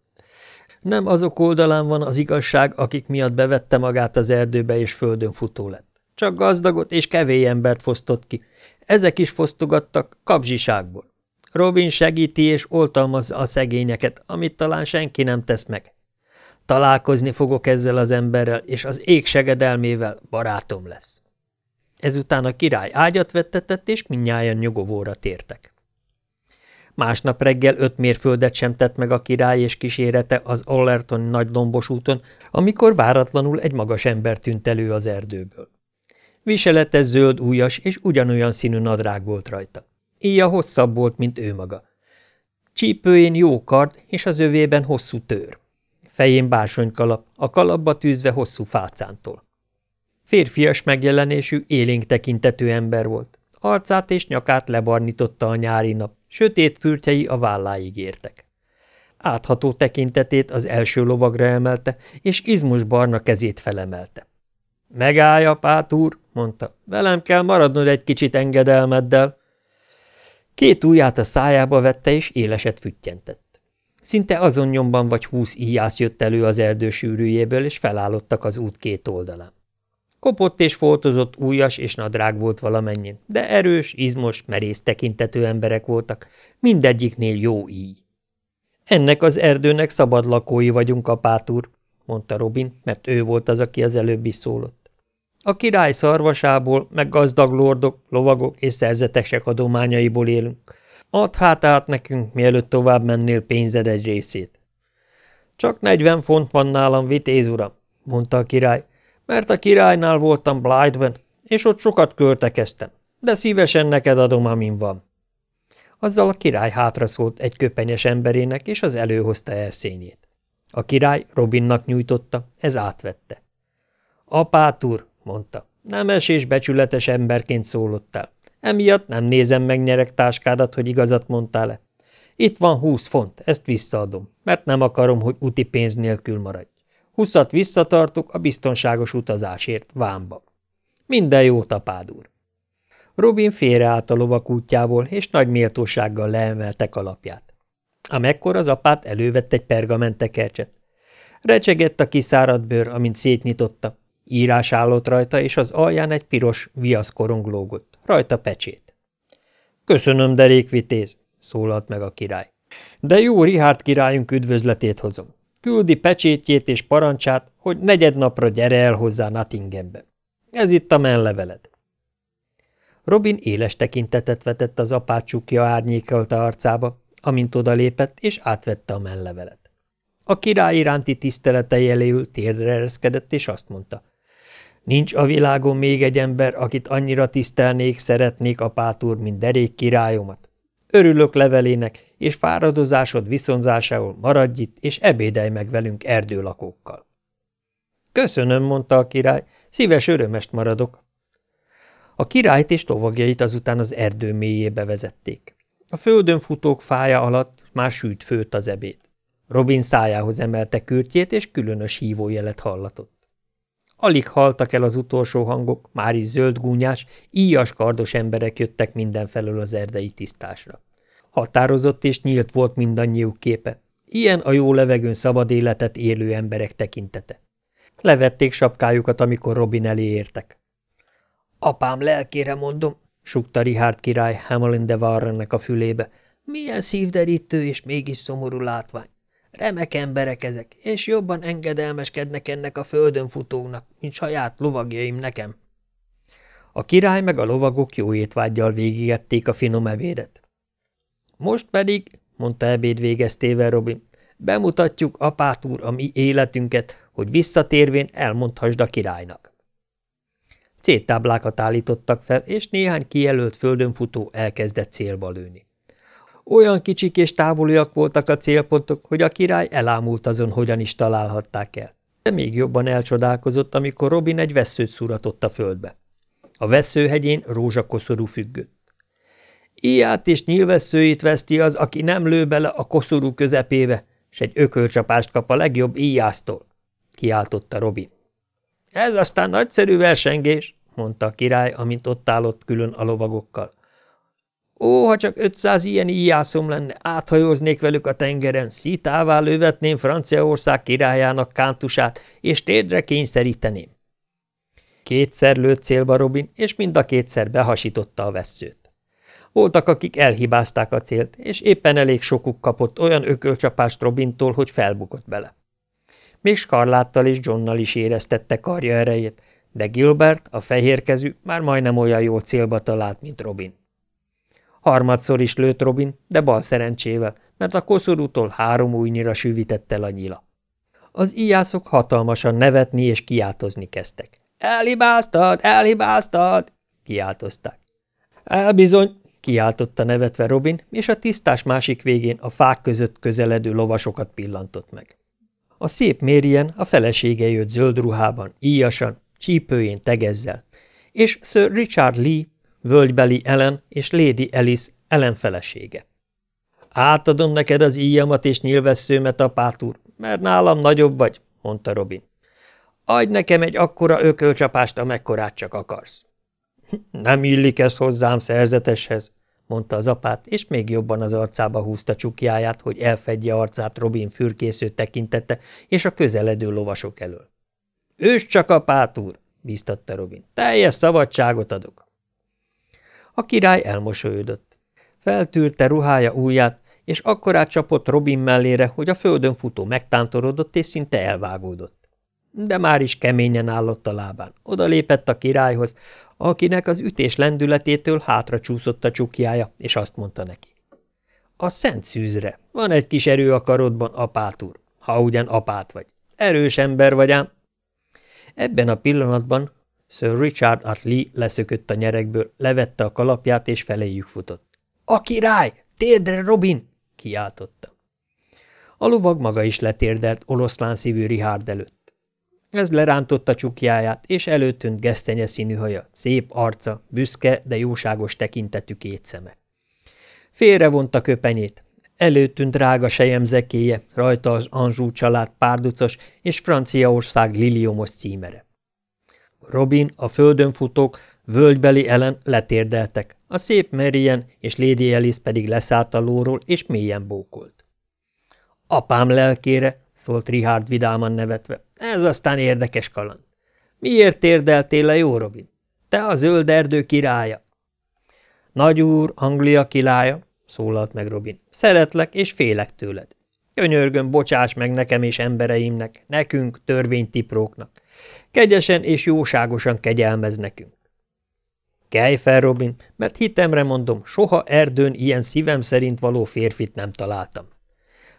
Nem azok oldalán van az igazság, akik miatt bevette magát az erdőbe és földön futó lett. Csak gazdagot és kevély embert fosztott ki. Ezek is fosztogattak kapzsiságból. Robin segíti és oltalmazza a szegényeket, amit talán senki nem tesz meg. Találkozni fogok ezzel az emberrel, és az ég segedelmével barátom lesz. Ezután a király ágyat vettetett, és minnyáján nyugovóra tértek. Másnap reggel öt mérföldet sem tett meg a király és kísérete az Allerton nagy lombos úton, amikor váratlanul egy magas ember tűnt elő az erdőből. Viselete zöld újas és ugyanolyan színű nadrág volt rajta. Íja hosszabb volt, mint ő maga. Csípőjén jó kard, és az övében hosszú tőr. Fején bársonykalap, a kalapba tűzve hosszú fácántól. Férfias megjelenésű, élénk tekintető ember volt. Arcát és nyakát lebarnította a nyári nap, sötét fürtjei a válláig értek. Átható tekintetét az első lovagra emelte, és izmos barna kezét felemelte. – Megállj, apát úr! – mondta. – Velem kell maradnod egy kicsit engedelmeddel. Két ujját a szájába vette, és éleset füttyentett. Szinte azon nyomban vagy húsz íjász jött elő az erdő sűrűjéből, és felállottak az út két oldalán. Kopott és foltozott, újas és nadrág volt valamennyin, de erős, izmos, merész tekintető emberek voltak, mindegyiknél jó így. Ennek az erdőnek szabad lakói vagyunk, apát úr, mondta Robin, mert ő volt az, aki az előbb is szólott. A király szarvasából, meg gazdag lordok, lovagok és szerzetesek adományaiból élünk. Add hát át nekünk, mielőtt tovább mennél pénzed egy részét. Csak negyven font van nálam, vitéz uram, mondta a király, mert a királynál voltam Blythe-ben, és ott sokat költekeztem, de szívesen neked adom, amin van. Azzal a király hátra szólt egy köpenyes emberének, és az előhozta erszényét. A király Robinnak nyújtotta, ez átvette. Apát úr, mondta, nemes és becsületes emberként szólottál. Emiatt nem nézem meg nyeregtáskádat, hogy igazat mondtál-e. Itt van húsz font, ezt visszaadom, mert nem akarom, hogy úti pénz nélkül maradj. Huszat visszatartok a biztonságos utazásért, vámba. Minden jó, apád úr. Robin félreállt a lovak útjából, és nagy méltósággal leemelte kalapját. Amekkor az apát elővett egy pergamentekercset. Recsegett a kiszáradt bőr, amint szétnyitotta. Írás állott rajta, és az alján egy piros viaszkorong lógott. Rajta pecsét. Köszönöm, derékvitéz, szólalt meg a király. De jó Rihárd királyunk üdvözletét hozom. Küldi pecsétjét és parancsát, hogy negyed napra gyere el hozzá Nottinghambe. Ez itt a menleveled. Robin éles tekintetet vetett az apácsukja árnyékolta arcába, amint odalépett, és átvette a menlevelet. A király iránti tisztelete jeléül térdre ereszkedett, és azt mondta. Nincs a világon még egy ember, akit annyira tisztelnék, szeretnék apát úr, mint derék királyomat. Örülök levelének, és fáradozásod viszonzásául maradj itt, és ebédelj meg velünk erdőlakókkal. Köszönöm, mondta a király, szíves örömest maradok. A királyt és tovagjait azután az erdő mélyébe vezették. A földön futók fája alatt már sűt főtt az ebéd. Robin szájához emelte kürtjét, és különös hívójelet hallatott. Alig haltak el az utolsó hangok, már is zöld gúnyás, íjas kardos emberek jöttek mindenfelől az erdei tisztásra. Határozott és nyílt volt mindannyiuk képe. Ilyen a jó levegőn szabad életet élő emberek tekintete. Levették sapkájukat, amikor Robin elé értek. Apám lelkére mondom, sukta Richard király Hamelin de Warrennek a fülébe. Milyen szívderítő és mégis szomorú látvány. Remek emberek ezek, és jobban engedelmeskednek ennek a földön futónak, mint saját lovagjaim nekem. A király meg a lovagok jó étvágyjal végigették a finom evédet. Most pedig, mondta ebéd végeztével Robin, bemutatjuk apát úr a mi életünket, hogy visszatérvén elmondhassd a királynak. Céttáblákat állítottak fel, és néhány kijelölt földön futó elkezdett célba lőni. Olyan kicsik és távoliak voltak a célpontok, hogy a király elámult azon, hogyan is találhatták el. De még jobban elcsodálkozott, amikor Robin egy veszőt szuratott a földbe. A veszőhegyén rózsakoszorú függött. Ilyát és nyilvesszőit veszti az, aki nem lő bele a koszorú közepébe, s egy ökölcsapást kap a legjobb íjásztól, kiáltotta Robin. Ez aztán nagyszerű versengés, mondta a király, amint ott állott külön a lovagokkal. Ó, ha csak ötszáz ilyen íjászom lenne, áthajóznék velük a tengeren, szítává lövetném Franciaország királyának kántusát, és térdre kényszeríteném. Kétszer lőtt célba Robin, és mind a kétszer behasította a vesszőt. Voltak, akik elhibázták a célt, és éppen elég sokuk kapott olyan ökölcsapást Robintól, hogy felbukott bele. Még Skarláttal és Johnnal is éreztette karja erejét, de Gilbert, a fehérkezű, már majdnem olyan jó célba talált, mint Robin. Harmadszor is lőtt Robin, de bal szerencsével, mert a koszorútól három újnyira süvített el a nyila. Az íjászok hatalmasan nevetni és kiáltozni kezdtek. – Elhibáztad, elhibáztad! – kiáltozták. – Elbizony! – kiáltotta nevetve Robin, és a tisztás másik végén a fák között közeledő lovasokat pillantott meg. A szép Mérien a felesége jött zöld ruhában, íjasan, csípőjén tegezzel, és Sir Richard Lee, völgybeli Ellen és Lady Alice Ellen felesége. Átadom neked az íjamat és nyilvesszőmet, apát úr, mert nálam nagyobb vagy, mondta Robin. Adj nekem egy akkora ökölcsapást, amekkorát csak akarsz. Nem illik ez hozzám szerzeteshez, mondta az apát, és még jobban az arcába húzta csukjáját, hogy elfedje arcát Robin fürkésző tekintete és a közeledő lovasok elől. Ős csak apát úr, bíztatta Robin. Teljes szabadságot adok. A király elmosolyodott. Feltűrte ruhája ujját, és akkorát csapott Robin mellére, hogy a földön futó megtántorodott és szinte elvágódott. De már is keményen állott a lábán. Oda lépett a királyhoz, akinek az ütés lendületétől hátra csúszott a csukjája, és azt mondta neki. A szent szűzre, van egy kis erő a karodban, apát úr, ha ugyan apát vagy. Erős ember vagy ám. Ebben a pillanatban Sir Richard Atlee leszökött a nyerekből, levette a kalapját és feléjük futott. – A király! Térdre, Robin! – kiáltotta. A lovag maga is letérdelt oroszlán szívű Richard előtt. Ez lerántotta csukjáját, és előttűnt gesztenye színű haja, szép arca, büszke, de jóságos tekintetű két szeme. Félrevonta köpenyét, előttűnt drága sejemzekéje, rajta az Anjou család párducos és Franciaország liliomos címere. Robin, a földön futók, völgybeli ellen letérdeltek, a szép Marian és Lady Alice pedig leszállt a lóról, és mélyen bókolt. Apám lelkére, szólt Richard vidáman nevetve, ez aztán érdekes kaland. Miért térdeltél le, jó Robin? Te a zöld erdő királya. Nagy úr, Anglia királya, szólalt meg Robin. Szeretlek és félek tőled. Könyörgöm, bocsáss meg nekem és embereimnek, nekünk, törvénytipróknak. Kegyesen és jóságosan kegyelmez nekünk. Kelj fel, Robin, mert hitemre mondom, soha erdőn ilyen szívem szerint való férfit nem találtam.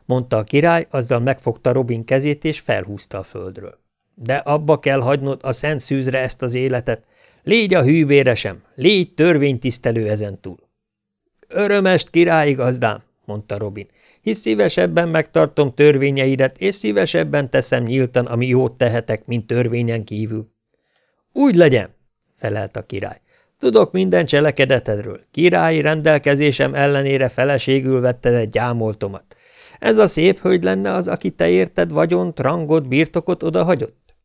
Mondta a király, azzal megfogta Robin kezét és felhúzta a földről. De abba kell hagynod a szent szűzre ezt az életet. Légy a hűvéresem, légy törvénytisztelő ezentúl. Örömest, királyi gazdám, mondta Robin, hisz szívesebben megtartom törvényeidet, és szívesebben teszem nyíltan, ami jót tehetek, mint törvényen kívül. Úgy legyen, felelt a király. Tudok minden cselekedetedről. Királyi rendelkezésem ellenére feleségül vetted egy gyámoltomat. Ez a szép hölgy lenne az, aki te érted vagyont, rangot, birtokot odahagyott?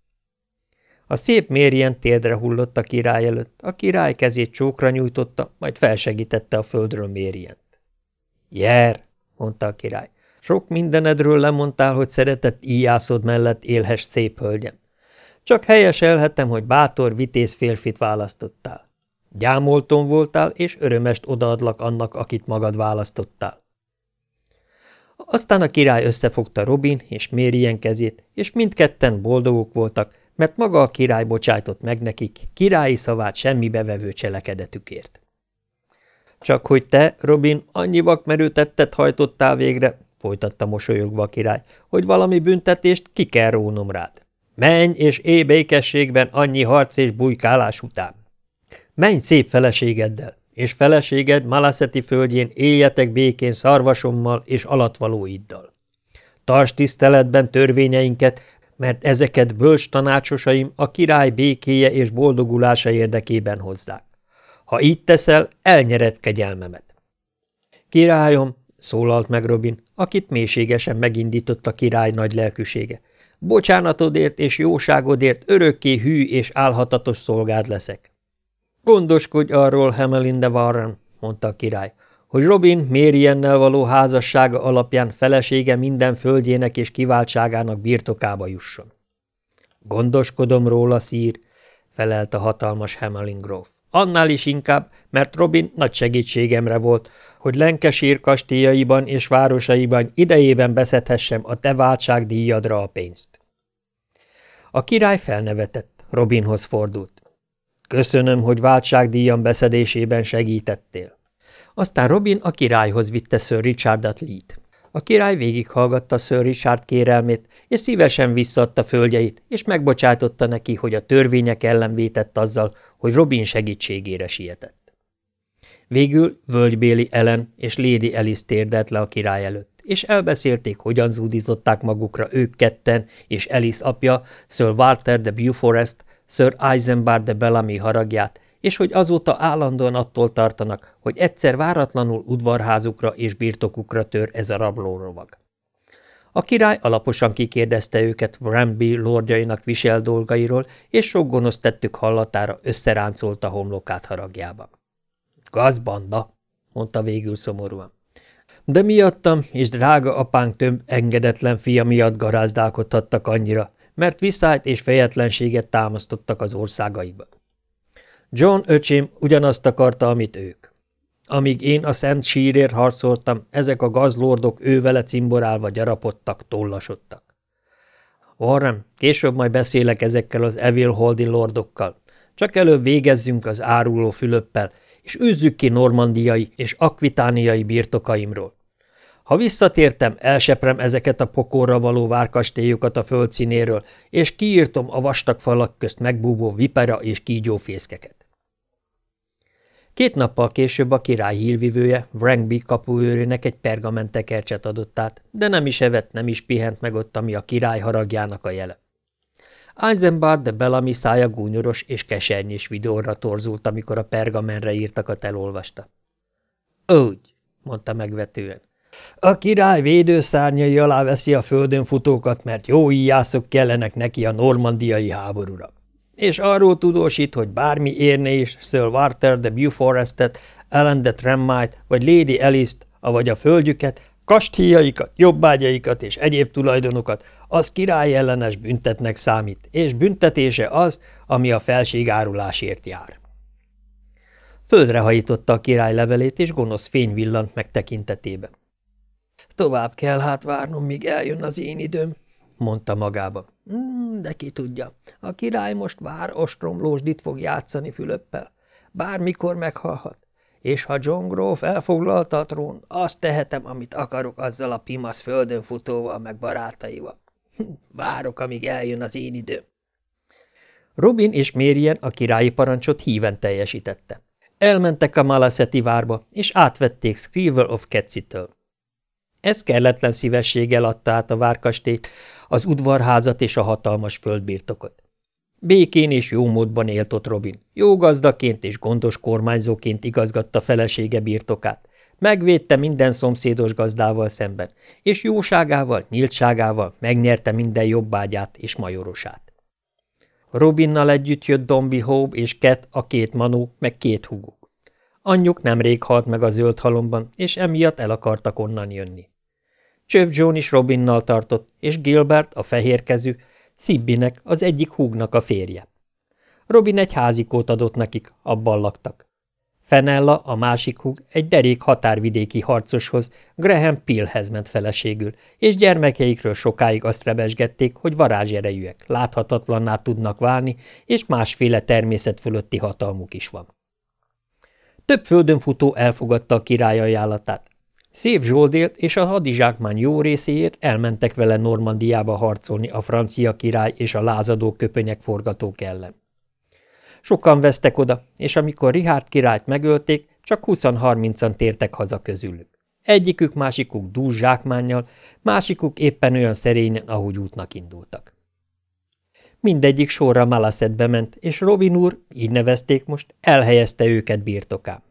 A szép mérjen téldre hullott a király előtt, a király kezét csókra nyújtotta, majd felsegítette a földről mérjent. Jer, mondta a király. Sok mindenedről lemondtál, hogy szeretett íjászod mellett élhes szép hölgyem. Csak helyeselhetem, hogy bátor, vitéz férfit választottál. Gyámolton voltál, és örömest odaadlak annak, akit magad választottál. Aztán a király összefogta Robin és Mérien kezét, és mindketten boldogok voltak, mert maga a király bocsájtott meg nekik királyi szavát semmi bevevő cselekedetükért. Csak hogy te, Robin, annyi vakmerőtettet hajtottál végre, folytatta mosolyogva a király, hogy valami büntetést ki kell rónom rád. Menj és éj békességben annyi harc és bujkálás után. Menj szép feleségeddel, és feleséged Malaszeti földjén éljetek békén szarvasommal és alatvalóiddal. Tarts tiszteletben törvényeinket, mert ezeket bölcs tanácsosaim a király békéje és boldogulása érdekében hozzák. Ha így teszel, elnyered kegyelmemet. Királyom, szólalt meg Robin, akit mélységesen megindított a király nagy lelkűsége. Bocsánatodért és jóságodért örökké hű és álhatatos szolgád leszek. Gondoskodj arról, Hemelinde Warren, mondta a király, hogy Robin Mériennel való házassága alapján felesége minden földjének és kiváltságának birtokába jusson. Gondoskodom róla, szír, felelt a hatalmas Hamelin gróf. Annál is inkább, mert Robin nagy segítségemre volt, hogy Lenkesír kastélyaiban és városaiban idejében beszedhessem a te váltságdíjadra a pénzt. A király felnevetett, Robinhoz fordult. Köszönöm, hogy váltságdíjam beszedésében segítettél. Aztán Robin a királyhoz vitte Sir Richardat Lee-t. A király végighallgatta Sir Richard kérelmét, és szívesen visszaadta földjeit, és megbocsátotta neki, hogy a törvények ellen vétett azzal, hogy Robin segítségére sietett. Végül völgybéli Ellen és Lady Alice térdelt le a király előtt, és elbeszélték, hogyan zúdították magukra ők ketten és Alice apja, Sir Walter de Beauforest, Sir Eisenbar de Bellamy haragját, és hogy azóta állandóan attól tartanak, hogy egyszer váratlanul udvarházukra és birtokukra tör ez a rablórovag. A király alaposan kikérdezte őket Wramby lordjainak visel dolgairól, és sok gonosz tettük hallatára összeráncolta homlokát haragjában. – Gazbanda! – mondta végül szomorúan. De miattam és drága apánk több engedetlen fia miatt garázdálkodhattak annyira, mert viszályt és fejetlenséget támasztottak az országaiba. John öcsém ugyanazt akarta, amit ők. Amíg én a szent sírért harcoltam, ezek a gazlordok ővele cimborálva gyarapodtak, tollasodtak. Warren, később majd beszélek ezekkel az Evil Holdi lordokkal. Csak előbb végezzünk az áruló Fülöppel, és űzzük ki normandiai és akvitániai birtokaimról. Ha visszatértem, elseprem ezeket a pokorra való várkastélyokat a földszínéről, és kiírtom a vastag falak közt megbúvó vipera és kígyófészkeket. Két nappal később a király hírvivője Wrangby kapuőrének egy pergamentekercset adott át, de nem is evett, nem is pihent meg ott, ami a király haragjának a jele. Eisenbart de Bellamy szája gúnyoros és kesernyés videóra torzult, amikor a pergamenre írtakat elolvasta. Úgy, mondta megvetően. A király védőszárnyai alá veszi a földön futókat, mert jó íjászok kellenek neki a normandiai háborúra és arról tudósít, hogy bármi érné is Sir Walter de Beauforestet, Ellen de Tremmite vagy Lady Alice-t, avagy a földjüket, kastélyaikat, jobbágyaikat és egyéb tulajdonokat, az király ellenes büntetnek számít, és büntetése az, ami a felségárulásért jár. Földre hajította a király levelét, és gonosz fény villant meg tekintetében. Tovább kell hát várnom, míg eljön az én időm, mondta magába. Mm, de ki tudja, a király most vár ostromlósdit fog játszani Fülöppel. Bármikor meghalhat. És ha John Grove elfoglalta a trón, azt tehetem, amit akarok azzal a pimasz földön futóval meg barátaival. Várok, amíg eljön az én időm. Robin és Mérien a királyi parancsot híven teljesítette. Elmentek a Malaszeti várba, és átvették Scrivel of Ketsi-től. Ez kelletlen szívességgel adta át a várkastélyt, az udvarházat és a hatalmas földbirtokot. Békén és jó módban élt ott Robin. Jó gazdaként és gondos kormányzóként igazgatta felesége birtokát. Megvédte minden szomszédos gazdával szemben, és jóságával, nyíltságával megnyerte minden jobbágyát és majorosát. Robinnal együtt jött Dombi Hope és Ket, a két manó, meg két húguk. Anyjuk nemrég halt meg a zöld halomban, és emiatt el akartak onnan jönni. Csöv John is Robinnal tartott, és Gilbert, a fehérkezű, Szibbinek, az egyik húgnak a férje. Robin egy házikót adott nekik, abban laktak. Fenella, a másik húg, egy derék határvidéki harcoshoz, Graham Pillhez ment feleségül, és gyermekeikről sokáig azt rebesgették, hogy varázserejűek, láthatatlanná tudnak válni, és másféle természet fölötti hatalmuk is van. Több földön futó elfogadta a király ajánlatát. Szép Zsoldélt és a hadizsákmány jó részéért elmentek vele Normandiába harcolni a francia király és a lázadó köpönyek forgatók ellen. Sokan vesztek oda, és amikor Richard királyt megölték, csak 20-30-an tértek haza közülük. Egyikük, másikuk dús zsákmánnyal, másikuk éppen olyan szerényen, ahogy útnak indultak. Mindegyik sorra Malaszedbe ment, és Robin úr, így nevezték most, elhelyezte őket birtokán.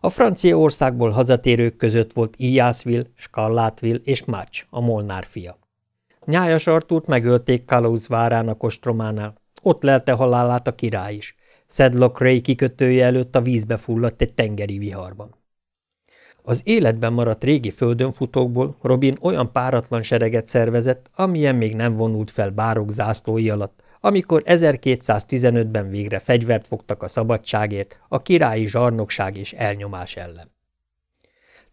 A Franciaországból hazatérők között volt Ijászville, Skallátville és Mács, a Molnár fia. Nyájas Artúrt megölték Kalóz várának ostrománál, ott lelte halálát a király is. Sedlock Ray kikötője előtt a vízbe fulladt egy tengeri viharban. Az életben maradt régi földönfutókból Robin olyan páratlan sereget szervezett, amilyen még nem vonult fel bárok zászlói alatt, amikor 1215-ben végre fegyvert fogtak a szabadságért, a királyi zsarnokság és elnyomás ellen.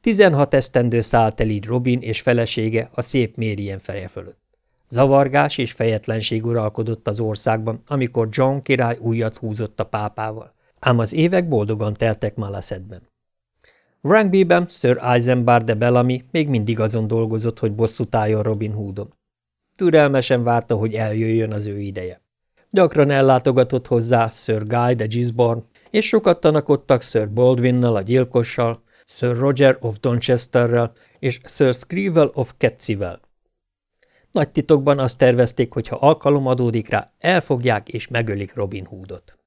Tizenhat esztendő szállt el így Robin és felesége a szép Mérien feje fölött. Zavargás és fejetlenség uralkodott az országban, amikor John király újat húzott a pápával, ám az évek boldogan teltek Malasetben. Wrangby-ben Sir Eisenbar de Bellamy még mindig azon dolgozott, hogy bosszút álljon Robin Hoodon. Türelmesen várta, hogy eljöjjön az ő ideje. Gyakran ellátogatott hozzá Sir Guy de Gisborne, és sokat tanakodtak Sir Baldwinnal a gyilkossal, Sir Roger of Donchesterrel és Sir Screevel of Ketzivel. Nagy titokban azt tervezték, hogy ha alkalom adódik rá, elfogják és megölik Robin Hoodot.